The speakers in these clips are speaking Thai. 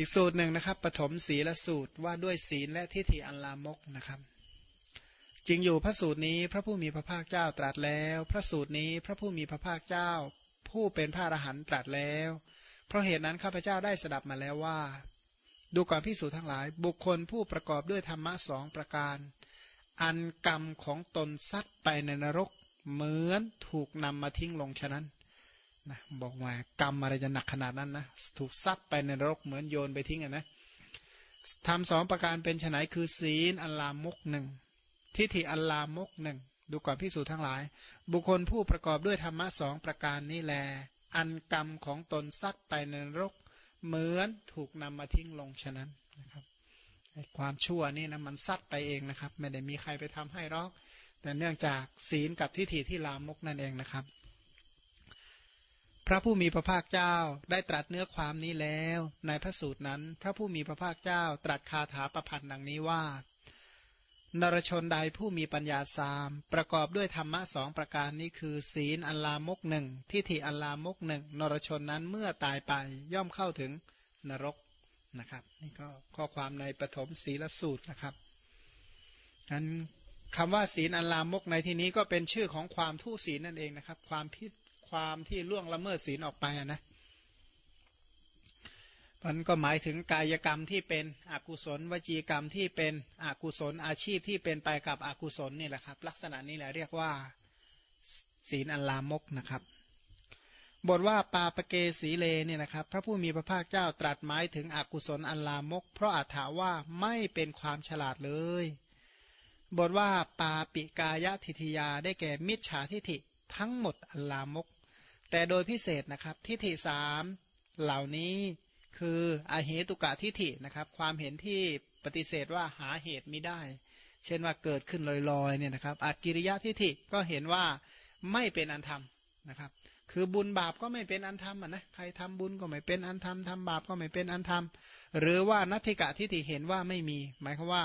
อีกสูตรหนึ่งนะครับปฐมศีลสูตรว่าด้วยศีลและทิฏฐิอันลามกนะครับจริงอยู่พระสูตรนี้พระผู้มีพระภาคเจ้าตรัสแล้ว พระสูตรนี้พระผู้มีพระภาคเจ้า ผู้เป็นพระอรหันต์ตรัสแล้ว เพราะเหตุนั้นข้าพเจ้าได้สดับมาแล้วว่า ดูก่อนพิสูจน์ทั้งหลาย บุคคลผู้ประกอบด้วยธรรมะสองประการ อันกรรมของตนซัดไปในนรก เหมือนถูกนำมาทิ้งลงฉะนั้น นะบอกว่ากรรมอะไรจะหนักขนาดนั้นนะถูกซัดไปในนรกเหมือนโยนไปทิ้งอะนะทำสองประการเป็นไฉนคือศีลอัลลามกหนึ่งทิฏฐิอัลลามกหนึ่งดูก่อนพิสูจน์ทั้งหลาย บุคคลผู้ประกอบด้วยธรรมะสองประการนี้แล อันกรรมของตนซัดไปในนรก เหมือนถูกนำมาทิ้งลงฉะนั้นนะครับความชั่วนี่นะมันซัดไปเองนะครับ ไม่ได้มีใครไปทำให้หรอก แต่เนื่องจากศีลกับทิฏฐิที่ลามกนั่นเองนะครับ พระผู้มีพระภาคเจ้าได้ตรัสเนื้อความนี้แล้ว ในพระสูตรนั้น พระผู้มีพระภาคเจ้าตรัสคาถาประพันธ์ดังนี้ว่านรชนใดผู้มีปัญญาสามประกอบด้วยธรรมะสองประการนี้คือ ศีลอัลลามกหนึ่งทิฏฐิอัลลามกหนึ่งนรชนนั้นเมื่อตายไปย่อมเข้าถึงนรกนะครับ นี่ก็ข้อความในปฐมศีลสูตรนะครับนั้นคำว่าศีลอัลลามกในที่นี้ก็เป็นชื่อของความทุศีลนั่นเองนะครับ ความพิ ความที่ล่วงละเมิดศีลออกไปนะมันก็หมายถึงกายกรรมที่เป็นอกุศล วจีกรรมที่เป็นอกุศลอาชีพที่เป็นไปกับอกุศลนี่แหละครับ ลักษณะนี้แหละเรียกว่าศีลอันลามกนะครับ บทว่าปาปเกสีเลเนี่ยนะครับ พระผู้มีพระภาคเจ้าตรัสหมายถึงอกุศลอันลามก เพราะอาถาว่าไม่เป็นความฉลาดเลย บทว่าปาปิกายทิทยาได้แก่มิจฉาทิฐิทั้งหมดอันลามก แต่โดยพิเศษนะครับทิฏฐิสามเหล่านี้คืออาเหตุกะทิฏฐินะครับ ความเห็นที่ปฏิเสธว่าหาเหตุไม่ได้ เช่นว่าเกิดขึ้นลอยๆเนี่ยนะครับอากิริยะทิฏฐิก็เห็นว่าไม่เป็นอันธรรมนะครับ คือบุญบาปก็ไม่เป็นอันธรรมนะใครทำบุญก็ไม่เป็นอันธรรมทำบาปก็ไม่เป็นอันธรรม หรือว่านัตถิกะทิฏฐิเห็นว่าไม่มี หมายความว่า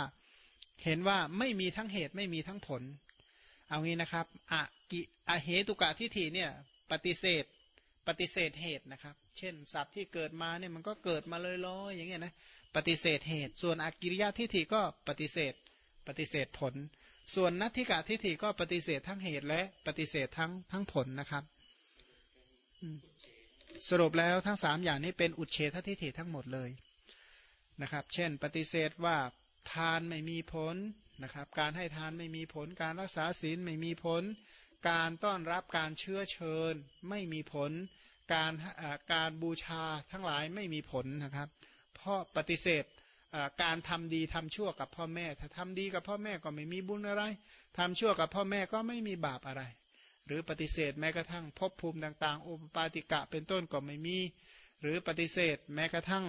เห็นว่าไม่มีทั้งเหตุไม่มีทั้งผล เอางี้นะครับอะกิอเหตุกะทิฏฐิเนี่ย ปฏิเสธ ปฏิเสธเหตุนะครับ เช่นสัตว์ที่เกิดมาเนี่ยมันก็เกิดมาเลยลอยอย่างเงี้ยนะปฏิเสธเหตุ ส่วนอากิริยะทิฏฐิก็ปฏิเสธ ปฏิเสธผล ส่วนนัตถิกาทิฏฐิก็ปฏิเสธทั้งเหตุและปฏิเสธทั้งทั้งผลนะครับสรุปแล้วทั้งสามอย่างนี้เป็นอุเฉททิฏฐิทั้งหมดเลยนะครับ เช่น ปฏิเสธว่าทานไม่มีผล นะครับ การให้ทานไม่มีผล การรักษาศีลไม่มีผล การต้อนรับการเชื้อเชิญ ไม่มีผล การการบูชาทั้งหลายไม่มีผลนะครับ เพราะปฏิเสธการทำดีทำชั่วกับพ่อแม่ ถ้าทำดีกับพ่อแม่ก็ไม่มีบุญอะไรทำชั่วกับพ่อแม่ก็ไม่มีบาปอะไร หรือปฏิเสธแม้กระทั่งภพภูมิต่างๆอุปปาติกะเป็นต้นก็ไม่มี หรือปฏิเสธแม้กระทั่ง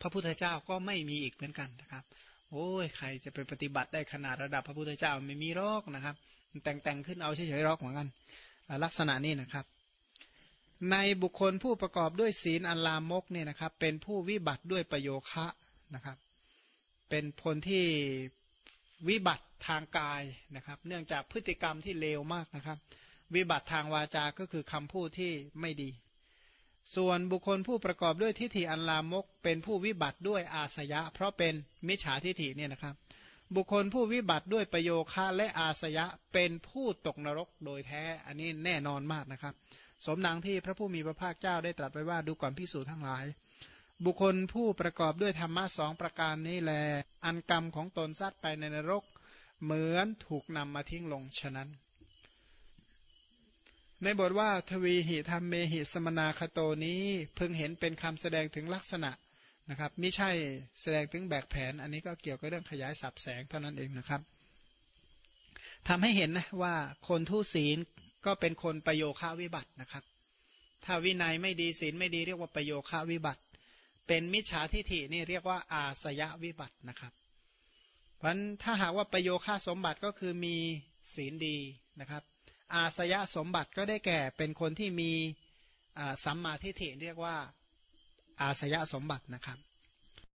พระพุทธเจ้าก็ไม่มีอีกเหมือนกันนะครับ โอ้ยใครจะไปปฏิบัติได้ขนาดระดับพระพุทธเจ้าไม่มีรอกนะครับ แต่งแต่งขึ้นเอาเฉยๆรอกเหมือนกัน ลักษณะนี้นะครับ ในบุคคลผู้ประกอบด้วยศีลอันลามกเนี่ยนะครับ เป็นผู้วิบัติด้วยประโยคะนะครับ เป็นคนที่วิบัติทางกายนะครับ เนื่องจากพฤติกรรมที่เลวมากนะครับ วิบัติทางวาจาก็คือคำพูดที่ไม่ดี ส่วนบุคคลผู้ประกอบด้วยทิฏฐิอันลามก เป็นผู้วิบัติด้วยอาสยะ เพราะเป็นมิจฉาทิฏฐิเนี่ยนะครับ บุคคลผู้วิบัติด้วยประโยคะและอาสยะเป็นผู้ตกนรกโดยแท้อันนี้แน่นอนมากนะครับ สมดังที่พระผู้มีพระภาคเจ้าได้ตรัสไว้ว่าดูก่อนพิสูจทั้งหลาย บุคคลผู้ประกอบด้วยธรรมะสองประการนี้แล อันกรรมของตนซัดไปในนรก เหมือนถูกนำมาทิ้งลงฉะนั้น ในบทว่าทวีหิธรรมเมหิสมนาคโตนี้เพิ่งเห็นเป็นคำแสดงถึงลักษณะนะครับไม่ใช่แสดงถึงแบกแผน อันนี้ก็เกี่ยวกับเรื่องขยายสับแสงเท่านั้นเองนะครับทำให้เห็นนะว่าคนทุศีลก็เป็นคนประโยค่าวิบัตินะครับ ถ้าวินัยไม่ดีศีลไม่ดีเรียกว่าประโยค่าวิบัติ เป็นมิจฉาทิฐินี่เรียกว่าอาสยะวิบัตินะครับเพราะฉะนั้นถ้าหากว่าประโยค่าสมบัติก็คือมีศีลดีนะครับ อาสยะสมบัติก็ได้แก่เป็นคนที่มีสัมมาทิฏฐิเรียกว่าอาสยะสมบัตินะครับ